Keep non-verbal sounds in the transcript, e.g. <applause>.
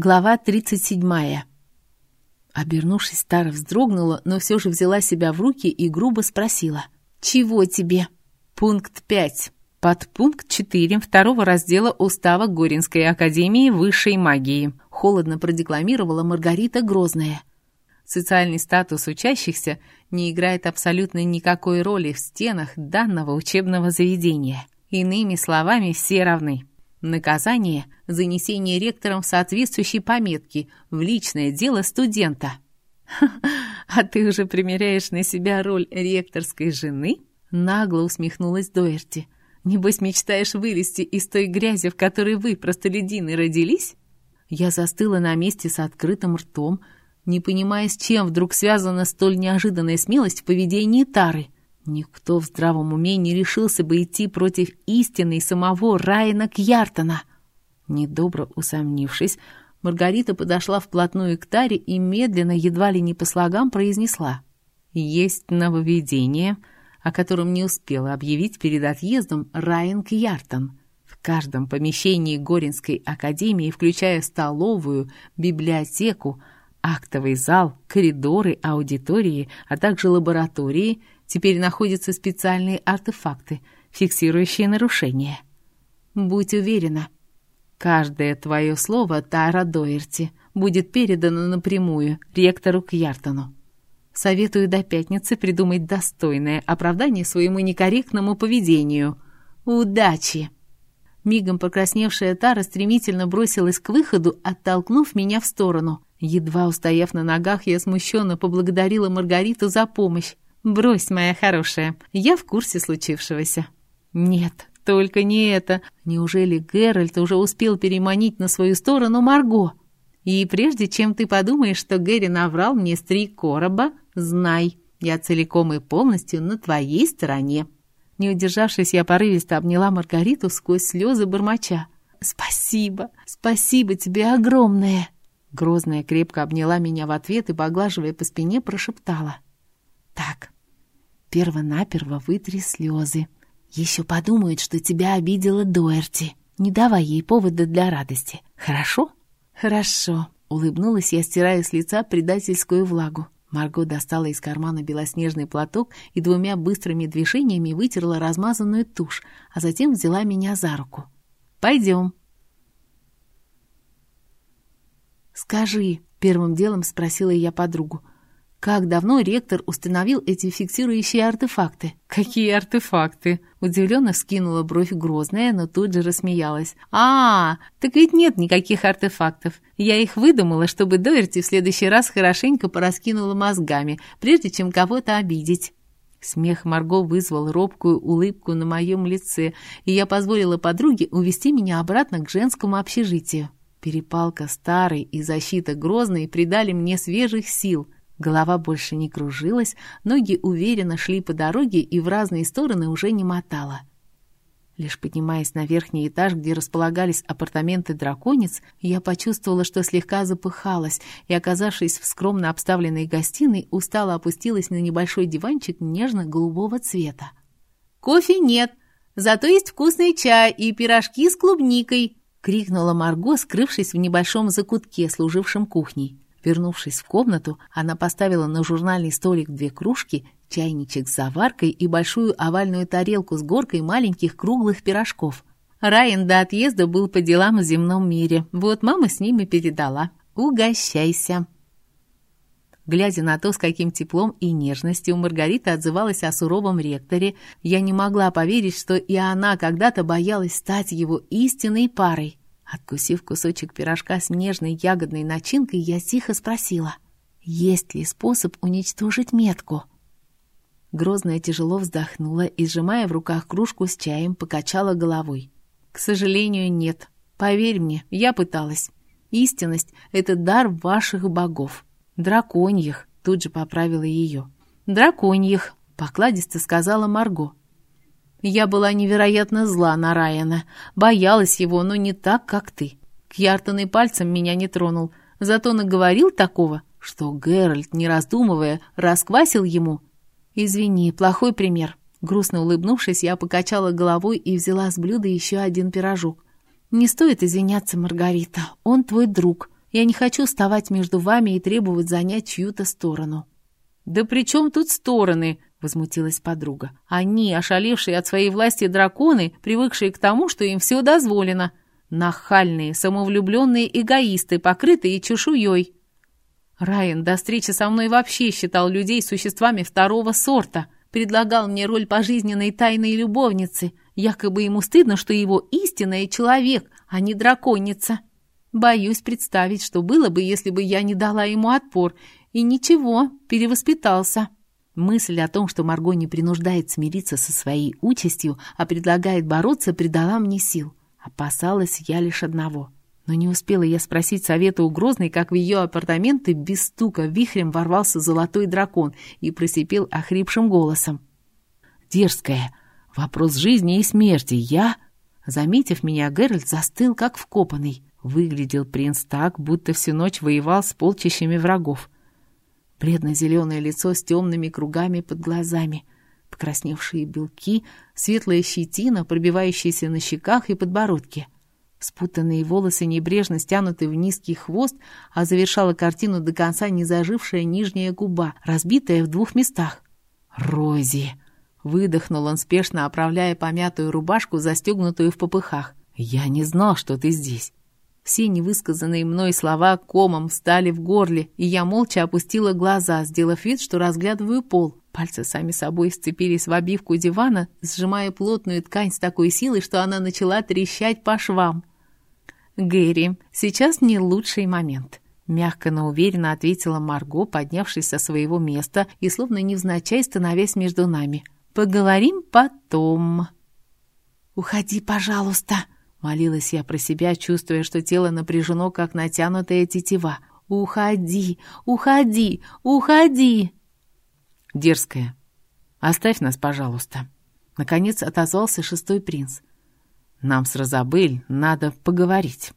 Глава 37. Обернувшись, Тара вздрогнула, но все же взяла себя в руки и грубо спросила. «Чего тебе?» Пункт 5. Подпункт 4 второго раздела Устава Горинской Академии Высшей Магии. Холодно продекламировала Маргарита Грозная. Социальный статус учащихся не играет абсолютно никакой роли в стенах данного учебного заведения. Иными словами, все равны. Наказание – занесение ректором соответствующей пометки в личное дело студента. <laughs> «А ты уже примеряешь на себя роль ректорской жены?» Нагло усмехнулась Доерти. «Небось, мечтаешь вылезти из той грязи, в которой вы, простолюдины, родились?» Я застыла на месте с открытым ртом, не понимая, с чем вдруг связана столь неожиданная смелость в поведении Тары. Никто в здравом уме не решился бы идти против истины самого Райана Кьяртона. Недобро усомнившись, Маргарита подошла вплотную к Таре и медленно, едва ли не по слогам, произнесла. «Есть нововведение, о котором не успела объявить перед отъездом Райан Кьяртон. В каждом помещении Горинской академии, включая столовую, библиотеку, актовый зал, коридоры, аудитории, а также лаборатории, теперь находятся специальные артефакты, фиксирующие нарушения. Будь уверена, каждое твое слово, Тара Доерти, будет передано напрямую ректору Кьяртону. Советую до пятницы придумать достойное оправдание своему некорректному поведению. Удачи!» Мигом покрасневшая Тара стремительно бросилась к выходу, оттолкнув меня в сторону. Едва устояв на ногах, я смущенно поблагодарила Маргариту за помощь. «Брось, моя хорошая, я в курсе случившегося». «Нет, только не это. Неужели Геральт уже успел переманить на свою сторону Марго?» «И прежде чем ты подумаешь, что Гэри наврал мне с три короба, знай, я целиком и полностью на твоей стороне». Не удержавшись, я порывисто обняла Маргариту сквозь слезы бормоча. «Спасибо, спасибо тебе огромное!» Грозная крепко обняла меня в ответ и, поглаживая по спине, прошептала. «Так, первонаперво вытри слезы. Еще подумают, что тебя обидела Дуэрти. Не давай ей повода для радости. Хорошо?» «Хорошо», — улыбнулась я, стирая с лица предательскую влагу. Марго достала из кармана белоснежный платок и двумя быстрыми движениями вытерла размазанную тушь, а затем взяла меня за руку. «Пойдем». «Скажи», — первым делом спросила я подругу, «как давно ректор установил эти фиксирующие артефакты?» «Какие артефакты?» Удивленно вскинула бровь грозная, но тут же рассмеялась. «А, так ведь нет никаких артефактов. Я их выдумала, чтобы Доерти в следующий раз хорошенько пораскинула мозгами, прежде чем кого-то обидеть». Смех Марго вызвал робкую улыбку на моем лице, и я позволила подруге увести меня обратно к женскому общежитию. Перепалка старой и защита грозной придали мне свежих сил. Голова больше не кружилась, ноги уверенно шли по дороге и в разные стороны уже не мотала. Лишь поднимаясь на верхний этаж, где располагались апартаменты драконец, я почувствовала, что слегка запыхалась, и, оказавшись в скромно обставленной гостиной, устало опустилась на небольшой диванчик нежно-голубого цвета. «Кофе нет, зато есть вкусный чай и пирожки с клубникой», — крикнула Марго, скрывшись в небольшом закутке, служившем кухней. Вернувшись в комнату, она поставила на журнальный столик две кружки, чайничек с заваркой и большую овальную тарелку с горкой маленьких круглых пирожков. Райан до отъезда был по делам в земном мире. Вот мама с ними передала. «Угощайся!» Глядя на то, с каким теплом и нежностью Маргарита отзывалась о суровом ректоре, я не могла поверить, что и она когда-то боялась стать его истинной парой. Откусив кусочек пирожка с нежной ягодной начинкой, я тихо спросила, есть ли способ уничтожить метку? Грозная тяжело вздохнула и, сжимая в руках кружку с чаем, покачала головой. «К сожалению, нет. Поверь мне, я пыталась. Истинность — это дар ваших богов. «Драконьих», — тут же поправила ее. «Драконьих», — покладисто сказала Марго. «Я была невероятно зла на Райана, боялась его, но не так, как ты. Кьяртон и пальцем меня не тронул, зато наговорил такого, что Геральт, не раздумывая, расквасил ему. Извини, плохой пример». Грустно улыбнувшись, я покачала головой и взяла с блюда еще один пирожок. «Не стоит извиняться, Маргарита, он твой друг. Я не хочу вставать между вами и требовать занять чью-то сторону». «Да при чем тут стороны?» — возмутилась подруга. «Они, ошалевшие от своей власти драконы, привыкшие к тому, что им все дозволено. Нахальные, самовлюбленные эгоисты, покрытые чешуей». Райан до встречи со мной вообще считал людей существами второго сорта. Предлагал мне роль пожизненной тайной любовницы. Якобы ему стыдно, что его истинный человек, а не драконица. Боюсь представить, что было бы, если бы я не дала ему отпор. И ничего, перевоспитался. Мысль о том, что Марго не принуждает смириться со своей участью, а предлагает бороться, придала мне сил. Опасалась я лишь одного. Но не успела я спросить совета у Грозной, как в ее апартаменты без стука вихрем ворвался золотой дракон и просипел охрипшим голосом. «Дерзкая! Вопрос жизни и смерти! Я...» Заметив меня, Геральт застыл, как вкопанный. Выглядел принц так, будто всю ночь воевал с полчищами врагов. Бледно-зеленое лицо с темными кругами под глазами, покрасневшие белки, светлая щетина, пробивающаяся на щеках и подбородке. Спутанные волосы небрежно стянуты в низкий хвост, а завершала картину до конца незажившая нижняя губа, разбитая в двух местах. «Рози!» — выдохнул он, спешно оправляя помятую рубашку, застегнутую в попыхах. «Я не знал, что ты здесь. Все невысказанные мной слова комом встали в горле, и я молча опустила глаза, сделав вид, что разглядываю пол. Пальцы сами собой сцепились в обивку дивана, сжимая плотную ткань с такой силой, что она начала трещать по швам. «Гэри, сейчас не лучший момент», — мягко, но уверенно ответила Марго, поднявшись со своего места и словно невзначай становясь между нами. «Поговорим потом». «Уходи, пожалуйста», Молилась я про себя, чувствуя, что тело напряжено, как натянутая тетива. «Уходи! Уходи! Уходи!» «Дерзкая, оставь нас, пожалуйста!» Наконец отозвался шестой принц. «Нам с Розабель надо поговорить».